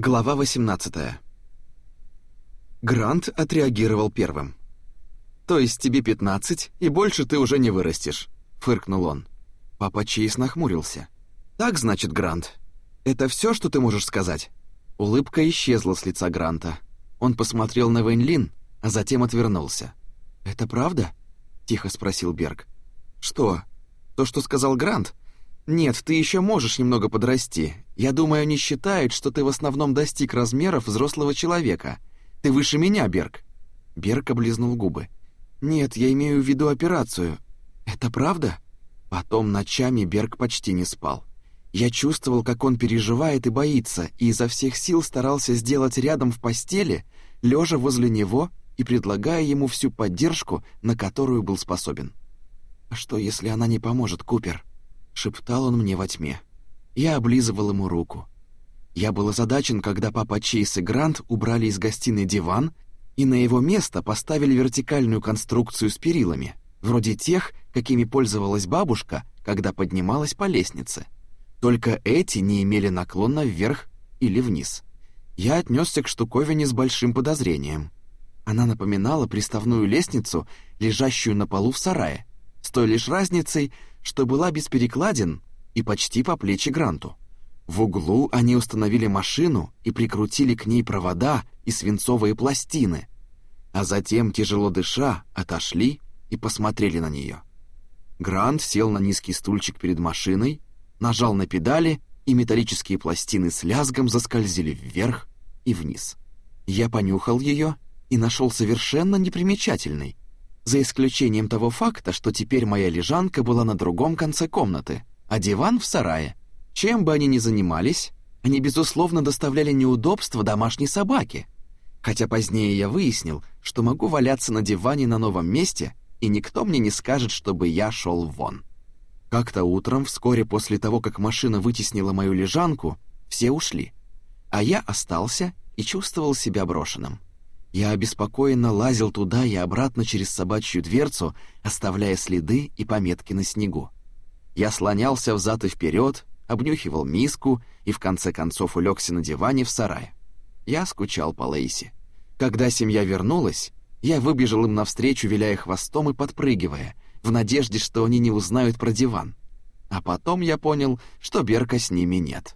Глава 18. Грант отреагировал первым. «То есть тебе 15, и больше ты уже не вырастешь», — фыркнул он. Папа Чейз нахмурился. «Так, значит, Грант, это все, что ты можешь сказать?» Улыбка исчезла с лица Гранта. Он посмотрел на Вэньлин, а затем отвернулся. «Это правда?» — тихо спросил Берг. «Что? То, что сказал Грант?» «Нет, ты еще можешь немного подрасти. Я думаю, они считают, что ты в основном достиг размеров взрослого человека. Ты выше меня, Берг». Берг облизнул губы. «Нет, я имею в виду операцию. Это правда?» Потом ночами Берг почти не спал. Я чувствовал, как он переживает и боится, и изо всех сил старался сделать рядом в постели, лежа возле него и предлагая ему всю поддержку, на которую был способен. «А что, если она не поможет, Купер?» Шептал он мне во тьме. Я облизывал ему руку. Я был озадачен, когда папа Чейз и Грант убрали из гостиной диван и на его место поставили вертикальную конструкцию с перилами, вроде тех, какими пользовалась бабушка, когда поднималась по лестнице. Только эти не имели наклона вверх или вниз. Я отнесся к штуковине с большим подозрением. Она напоминала приставную лестницу, лежащую на полу в сарае, с той лишь разницей, что была без перекладин и почти по плечи Гранту. В углу они установили машину и прикрутили к ней провода и свинцовые пластины, а затем, тяжело дыша, отошли и посмотрели на нее. Грант сел на низкий стульчик перед машиной, нажал на педали, и металлические пластины с лязгом заскользили вверх и вниз. Я понюхал ее и нашел совершенно непримечательной, за исключением того факта, что теперь моя лежанка была на другом конце комнаты, а диван в сарае. Чем бы они ни занимались, они, безусловно, доставляли неудобства домашней собаке. Хотя позднее я выяснил, что могу валяться на диване на новом месте, и никто мне не скажет, чтобы я шел вон. Как-то утром, вскоре после того, как машина вытеснила мою лежанку, все ушли. А я остался и чувствовал себя брошенным. Я обеспокоенно лазил туда и обратно через собачью дверцу, оставляя следы и пометки на снегу. Я слонялся взад и вперед, обнюхивал миску и в конце концов улегся на диване в сарае. Я скучал по Лейси. Когда семья вернулась, я выбежал им навстречу, виляя хвостом и подпрыгивая, в надежде, что они не узнают про диван. А потом я понял, что Берка с ними нет.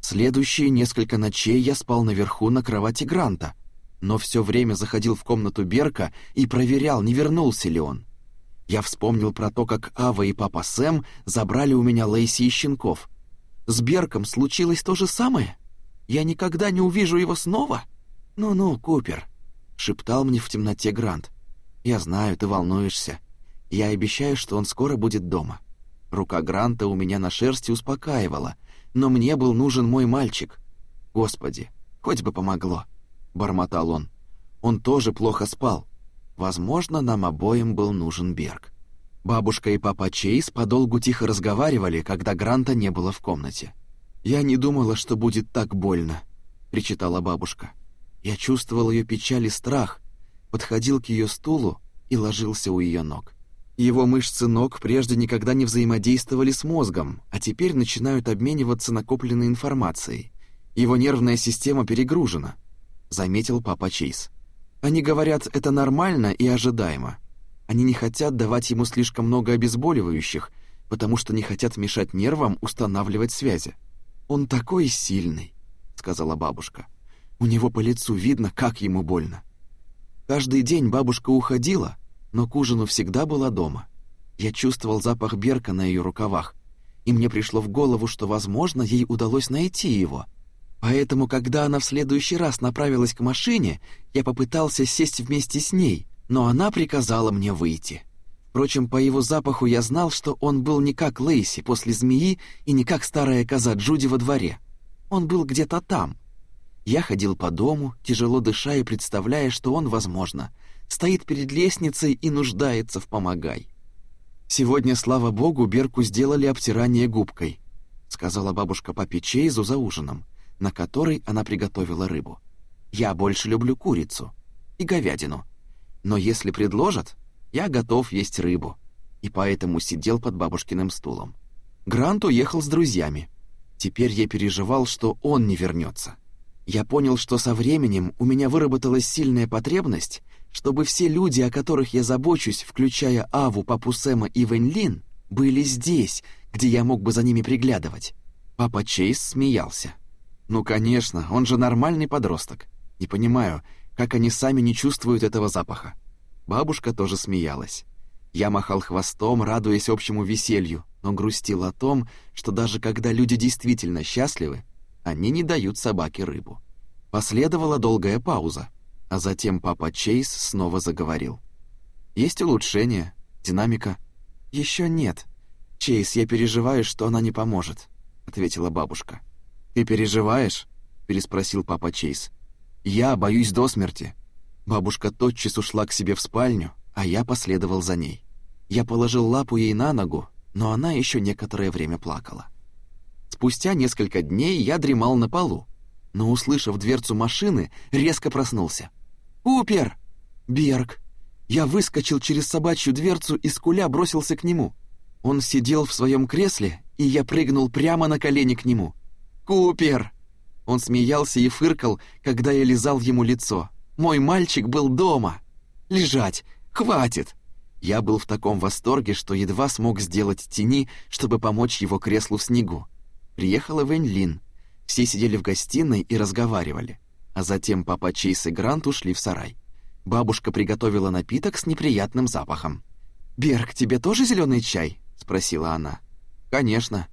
Следующие несколько ночей я спал наверху на кровати Гранта, но все время заходил в комнату Берка и проверял, не вернулся ли он. Я вспомнил про то, как Ава и папа Сэм забрали у меня Лейси и щенков. С Берком случилось то же самое? Я никогда не увижу его снова? Ну-ну, Купер, шептал мне в темноте Грант. Я знаю, ты волнуешься. Я обещаю, что он скоро будет дома. Рука Гранта у меня на шерсти успокаивала, но мне был нужен мой мальчик. Господи, хоть бы помогло. — бормотал он. «Он тоже плохо спал. Возможно, нам обоим был нужен Берг». Бабушка и папа Чейз подолгу тихо разговаривали, когда Гранта не было в комнате. «Я не думала, что будет так больно», — причитала бабушка. Я чувствовал ее печаль и страх, подходил к ее стулу и ложился у ее ног. Его мышцы ног прежде никогда не взаимодействовали с мозгом, а теперь начинают обмениваться накопленной информацией. Его нервная система перегружена — заметил папа Чейз. Они говорят, это нормально и ожидаемо. Они не хотят давать ему слишком много обезболивающих, потому что не хотят мешать нервам устанавливать связи. Он такой сильный, сказала бабушка. У него по лицу видно, как ему больно. Каждый день бабушка уходила, но к ужину всегда была дома. Я чувствовал запах берка на ее рукавах, и мне пришло в голову, что, возможно, ей удалось найти его — Поэтому, когда она в следующий раз направилась к машине, я попытался сесть вместе с ней, но она приказала мне выйти. Впрочем, по его запаху я знал, что он был не как Лейси после змеи и не как старая коза Джуди во дворе. Он был где-то там. Я ходил по дому, тяжело дыша и представляя, что он, возможно, стоит перед лестницей и нуждается в помогай. Сегодня, слава богу, Берку сделали обтирание губкой, сказала бабушка папе Чейзу за ужином на которой она приготовила рыбу. Я больше люблю курицу и говядину. Но если предложат, я готов есть рыбу. И поэтому сидел под бабушкиным стулом. Грант уехал с друзьями. Теперь я переживал, что он не вернется. Я понял, что со временем у меня выработалась сильная потребность, чтобы все люди, о которых я забочусь, включая Аву, Папу Сэма и Вэньлин, были здесь, где я мог бы за ними приглядывать. Папа Чейз смеялся. Ну, конечно, он же нормальный подросток. Не понимаю, как они сами не чувствуют этого запаха. Бабушка тоже смеялась. Я махал хвостом, радуясь общему веселью, но грустил о том, что даже когда люди действительно счастливы, они не дают собаке рыбу. Последовала долгая пауза, а затем папа Чейз снова заговорил. «Есть улучшение, динамика?» Еще нет. Чейз, я переживаю, что она не поможет», — ответила бабушка. «Ты переживаешь?» — переспросил папа Чейз. «Я боюсь до смерти». Бабушка тотчас ушла к себе в спальню, а я последовал за ней. Я положил лапу ей на ногу, но она еще некоторое время плакала. Спустя несколько дней я дремал на полу, но, услышав дверцу машины, резко проснулся. «Купер!» «Берг!» Я выскочил через собачью дверцу и скуля бросился к нему. Он сидел в своем кресле, и я прыгнул прямо на колени к нему. «Купер!» Он смеялся и фыркал, когда я лизал ему лицо. Мой мальчик был дома. Лежать. Хватит. Я был в таком восторге, что едва смог сделать тени, чтобы помочь его креслу в снегу. Приехала Вэнь Лин. Все сидели в гостиной и разговаривали. А затем папа Чейз и Грант ушли в сарай. Бабушка приготовила напиток с неприятным запахом. «Берг, тебе тоже зеленый чай?» — спросила она. «Конечно.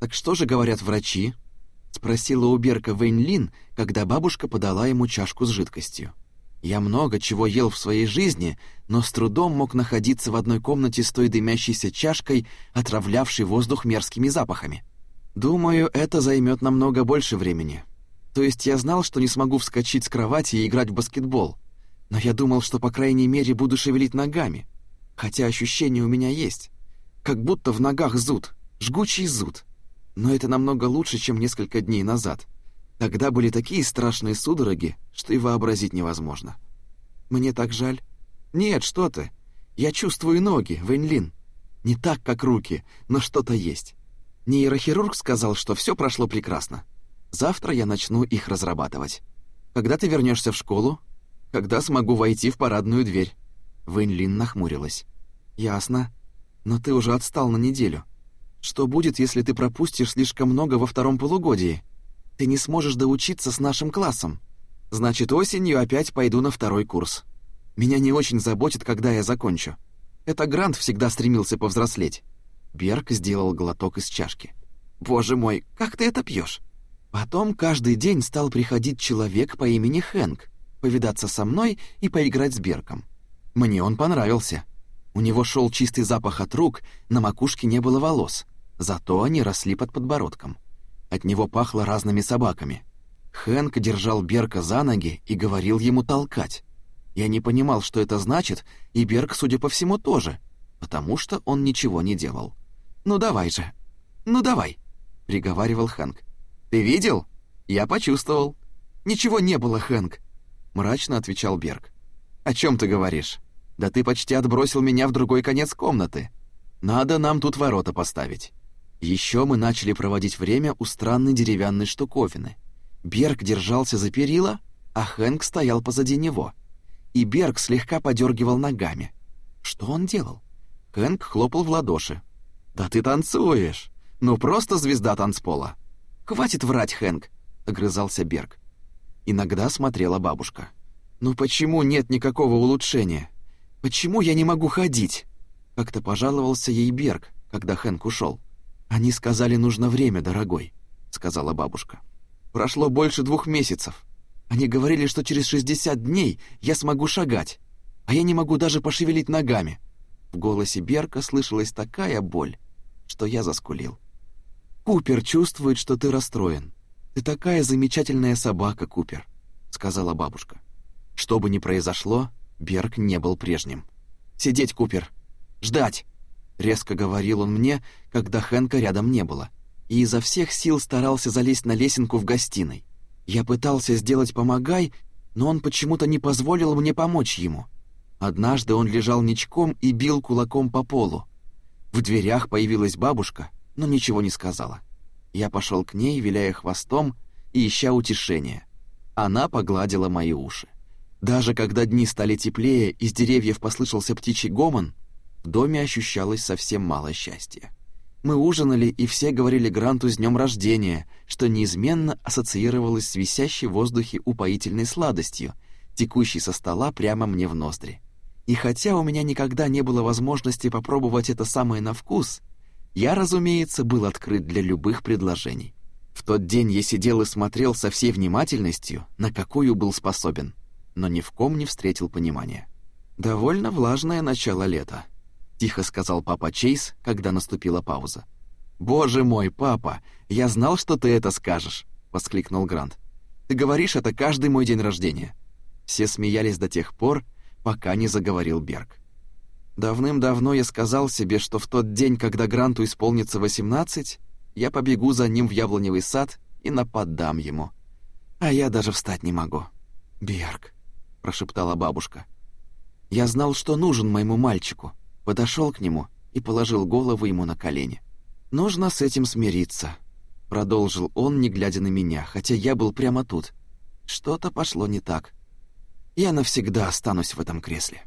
Так что же говорят врачи?» — спросила у Берка Вэнь Лин, когда бабушка подала ему чашку с жидкостью. Я много чего ел в своей жизни, но с трудом мог находиться в одной комнате с той дымящейся чашкой, отравлявшей воздух мерзкими запахами. Думаю, это займет намного больше времени. То есть я знал, что не смогу вскочить с кровати и играть в баскетбол, но я думал, что по крайней мере буду шевелить ногами, хотя ощущение у меня есть, как будто в ногах зуд, жгучий зуд. Но это намного лучше, чем несколько дней назад. Тогда были такие страшные судороги, что и вообразить невозможно. Мне так жаль. Нет, что ты? Я чувствую ноги, Вэньлин. Не так, как руки, но что-то есть. Нейрохирург сказал, что все прошло прекрасно. Завтра я начну их разрабатывать. Когда ты вернешься в школу? Когда смогу войти в парадную дверь? Вэньлин нахмурилась. Ясно. Но ты уже отстал на неделю. Что будет, если ты пропустишь слишком много во втором полугодии? Ты не сможешь доучиться с нашим классом. Значит, осенью опять пойду на второй курс. Меня не очень заботит, когда я закончу. Это Грант всегда стремился повзрослеть. Берг сделал глоток из чашки. Боже мой, как ты это пьешь? Потом каждый день стал приходить человек по имени Хэнк, повидаться со мной и поиграть с Берком. Мне он понравился. У него шел чистый запах от рук, на макушке не было волос, зато они росли под подбородком. От него пахло разными собаками. Хэнк держал Берка за ноги и говорил ему толкать. Я не понимал, что это значит, и Берк, судя по всему, тоже, потому что он ничего не делал. «Ну давай же! Ну давай!» — приговаривал Хэнк. «Ты видел? Я почувствовал». «Ничего не было, Хэнк!» — мрачно отвечал Берг. «О чем ты говоришь? Да ты почти отбросил меня в другой конец комнаты. Надо нам тут ворота поставить». Еще мы начали проводить время у странной деревянной штуковины. Берг держался за перила, а Хэнк стоял позади него. И Берг слегка подергивал ногами. Что он делал? Хэнк хлопал в ладоши. «Да ты танцуешь! Ну просто звезда танцпола!» «Хватит врать, Хэнк!» — огрызался Берг. Иногда смотрела бабушка. «Ну почему нет никакого улучшения? Почему я не могу ходить?» Как-то пожаловался ей Берг, когда Хэнк ушел. «Они сказали, нужно время, дорогой», — сказала бабушка. «Прошло больше двух месяцев. Они говорили, что через 60 дней я смогу шагать, а я не могу даже пошевелить ногами». В голосе Берка слышалась такая боль, что я заскулил. «Купер чувствует, что ты расстроен. Ты такая замечательная собака, Купер», — сказала бабушка. Что бы ни произошло, Берг не был прежним. «Сидеть, Купер! Ждать!» Резко говорил он мне, когда Хэнка рядом не было, и изо всех сил старался залезть на лесенку в гостиной. Я пытался сделать «помогай», но он почему-то не позволил мне помочь ему. Однажды он лежал ничком и бил кулаком по полу. В дверях появилась бабушка, но ничего не сказала. Я пошел к ней, виляя хвостом и ища утешения. Она погладила мои уши. Даже когда дни стали теплее, из деревьев послышался птичий гомон, в доме ощущалось совсем мало счастья. Мы ужинали, и все говорили Гранту с днем рождения, что неизменно ассоциировалось с висящей в воздухе упоительной сладостью, текущей со стола прямо мне в ноздри. И хотя у меня никогда не было возможности попробовать это самое на вкус, я, разумеется, был открыт для любых предложений. В тот день я сидел и смотрел со всей внимательностью, на какую был способен, но ни в ком не встретил понимания. Довольно влажное начало лета тихо сказал папа Чейз, когда наступила пауза. Боже мой, папа, я знал, что ты это скажешь, воскликнул Грант. Ты говоришь это каждый мой день рождения. Все смеялись до тех пор, пока не заговорил Берг. Давным-давно я сказал себе, что в тот день, когда Гранту исполнится 18, я побегу за ним в яблоневый сад и нападам ему. А я даже встать не могу. Берг, прошептала бабушка. Я знал, что нужен моему мальчику, подошел к нему и положил голову ему на колени. «Нужно с этим смириться», — продолжил он, не глядя на меня, хотя я был прямо тут. Что-то пошло не так. Я навсегда останусь в этом кресле.